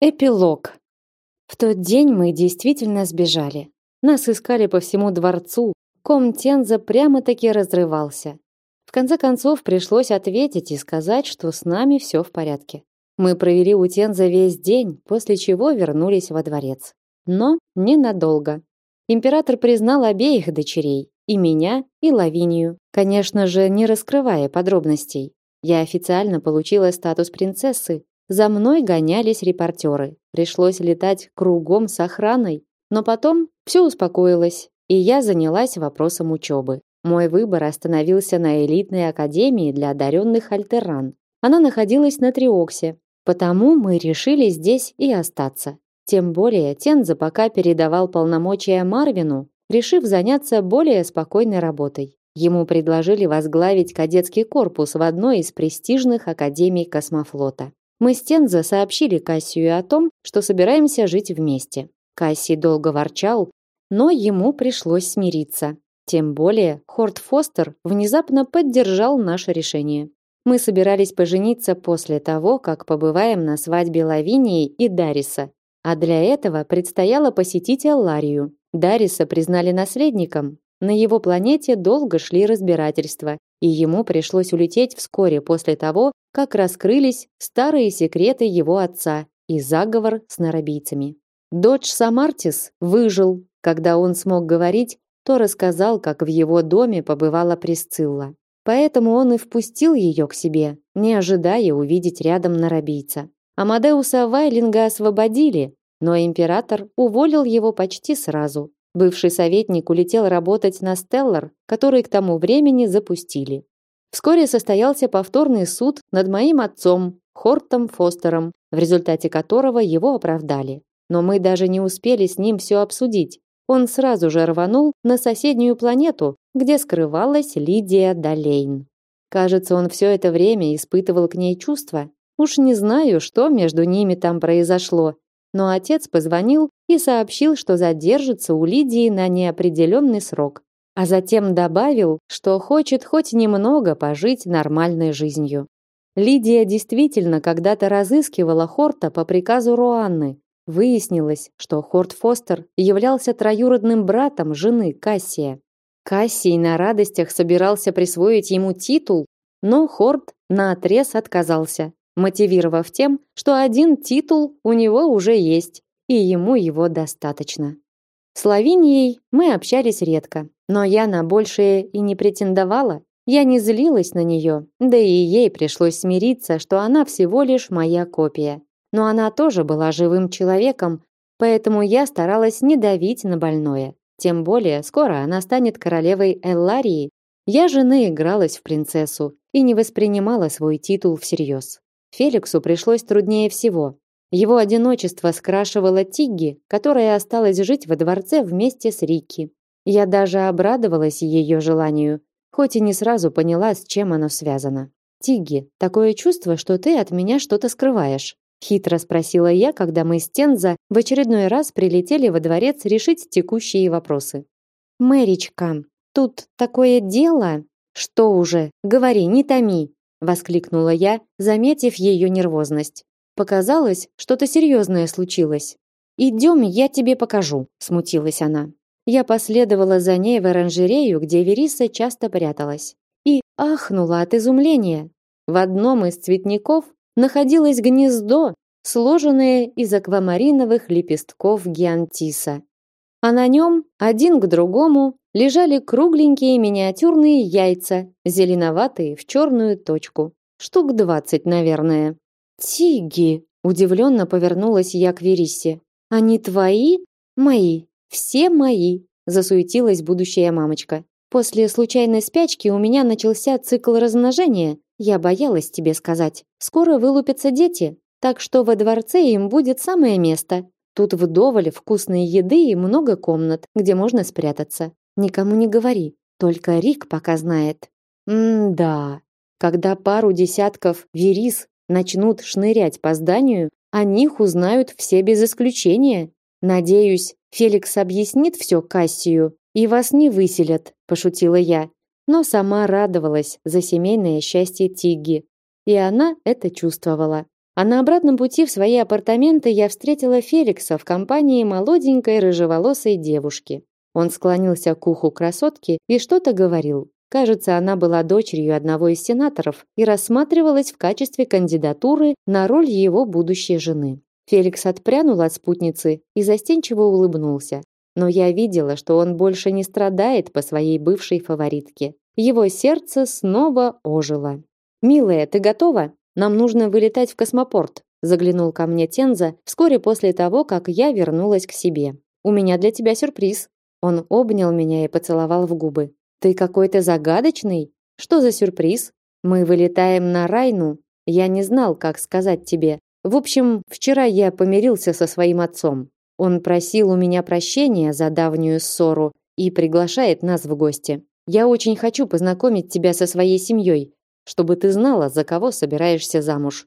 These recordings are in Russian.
Эпилог. В тот день мы действительно сбежали. Нас искали по всему дворцу. Ком Тенза прямо-таки разрывался. В конце концов пришлось ответить и сказать, что с нами все в порядке. Мы провели у Тенза весь день, после чего вернулись во дворец. Но ненадолго. Император признал обеих дочерей, и меня, и Лавинию, конечно же, не раскрывая подробностей. Я официально получила статус принцессы, за мной гонялись репортеры. Пришлось летать кругом с охраной. Но потом все успокоилось, и я занялась вопросом учебы. Мой выбор остановился на элитной академии для одаренных альтеран. Она находилась на Триоксе, потому мы решили здесь и остаться. Тем более Тенза пока передавал полномочия Марвину, решив заняться более спокойной работой. Ему предложили возглавить кадетский корпус в одной из престижных академий космофлота. Мы с Тензо сообщили Кассию о том, что собираемся жить вместе. Кассий долго ворчал, но ему пришлось смириться. Тем более Хорт Фостер внезапно поддержал наше решение. Мы собирались пожениться после того, как побываем на свадьбе Лавинии и Дариса. А для этого предстояло посетить Алларию. Дариса признали наследником. На его планете долго шли разбирательства, и ему пришлось улететь вскоре после того, как раскрылись старые секреты его отца и заговор с нарабийцами. Додж Самартис выжил, когда он смог говорить, то рассказал, как в его доме побывала Присцилла. Поэтому он и впустил ее к себе, не ожидая увидеть рядом нарабийца. Амадеуса Вайлинга освободили, но император уволил его почти сразу. Бывший советник улетел работать на Стеллар, который к тому времени запустили. Вскоре состоялся повторный суд над моим отцом, Хортом Фостером, в результате которого его оправдали. Но мы даже не успели с ним все обсудить. Он сразу же рванул на соседнюю планету, где скрывалась Лидия Далейн. Кажется, он все это время испытывал к ней чувства. Уж не знаю, что между ними там произошло, но отец позвонил и сообщил, что задержится у Лидии на неопределенный срок а затем добавил, что хочет хоть немного пожить нормальной жизнью. Лидия действительно когда-то разыскивала Хорта по приказу Руанны. Выяснилось, что Хорт Фостер являлся троюродным братом жены Кассия. Кассий на радостях собирался присвоить ему титул, но Хорт наотрез отказался, мотивировав тем, что один титул у него уже есть, и ему его достаточно. С Лавинией мы общались редко, но я на большее и не претендовала. Я не злилась на нее, да и ей пришлось смириться, что она всего лишь моя копия. Но она тоже была живым человеком, поэтому я старалась не давить на больное. Тем более, скоро она станет королевой Элларии. Я же наигралась в принцессу и не воспринимала свой титул всерьез. Феликсу пришлось труднее всего. Его одиночество скрашивало Тигги, которая осталась жить во дворце вместе с Рикки. Я даже обрадовалась ее желанию, хоть и не сразу поняла, с чем оно связано. Тигги, такое чувство, что ты от меня что-то скрываешь, хитро спросила я, когда мы с Тенза в очередной раз прилетели во дворец решить текущие вопросы. Мэричка, тут такое дело, что уже, говори, не томи, воскликнула я, заметив ее нервозность. Показалось, что-то серьезное случилось. Идем, я тебе покажу, смутилась она. Я последовала за ней в оранжерею, где Вериса часто пряталась, и ахнула от изумления. В одном из цветников находилось гнездо, сложенное из аквамариновых лепестков гиантиса. А на нем, один к другому, лежали кругленькие миниатюрные яйца, зеленоватые в черную точку. Штук двадцать, наверное. Тиги, удивленно повернулась я к Верисе. Они твои? Мои. Все мои, засуетилась будущая мамочка. После случайной спячки у меня начался цикл размножения. Я боялась тебе сказать. Скоро вылупятся дети, так что во дворце им будет самое место. Тут вдоволь вкусной еды и много комнат, где можно спрятаться. Никому не говори, только Рик пока знает. М-да. Когда пару десятков верис начнут шнырять по зданию, о них узнают все без исключения. Надеюсь, Феликс объяснит все Кассию, и вас не выселят, пошутила я, но сама радовалась за семейное счастье Тигги, и она это чувствовала. А на обратном пути в свои апартаменты я встретила Феликса в компании молоденькой рыжеволосой девушки. Он склонился к уху красотки и что-то говорил. Кажется, она была дочерью одного из сенаторов и рассматривалась в качестве кандидатуры на роль его будущей жены. Феликс отпрянул от спутницы и застенчиво улыбнулся. Но я видела, что он больше не страдает по своей бывшей фаворитке. Его сердце снова ожило. «Милая, ты готова? Нам нужно вылетать в космопорт», заглянул ко мне Тенза вскоре после того, как я вернулась к себе. «У меня для тебя сюрприз». Он обнял меня и поцеловал в губы. Ты какой-то загадочный? Что за сюрприз? Мы вылетаем на Райну. Я не знал, как сказать тебе. В общем, вчера я помирился со своим отцом. Он просил у меня прощения за давнюю ссору и приглашает нас в гости. Я очень хочу познакомить тебя со своей семьей, чтобы ты знала, за кого собираешься замуж.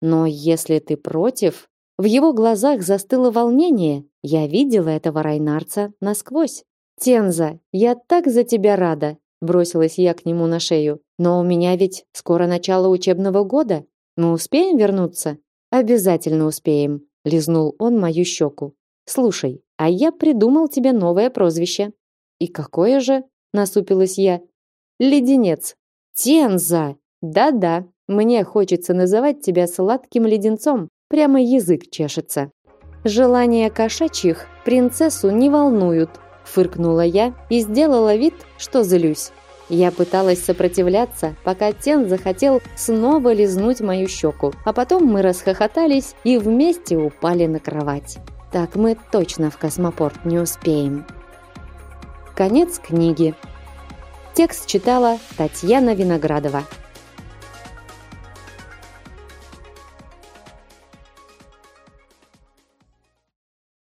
Но если ты против, в его глазах застыло волнение. Я видела этого Райнарца насквозь. Тенза, я так за тебя рада, бросилась я к нему на шею. Но у меня ведь скоро начало учебного года. Мы успеем вернуться? Обязательно успеем, лизнул он мою щеку. Слушай, а я придумал тебе новое прозвище. И какое же? насупилась я. Леденец. Тенза. Да-да, мне хочется называть тебя сладким леденцом. Прямо язык чешется. Желания кошачьих принцессу не волнуют, фыркнула я и сделала вид, что злюсь. Я пыталась сопротивляться, пока Тен захотел снова лизнуть мою щеку, а потом мы расхохотались и вместе упали на кровать. Так мы точно в космопорт не успеем. Конец книги. Текст читала Татьяна Виноградова.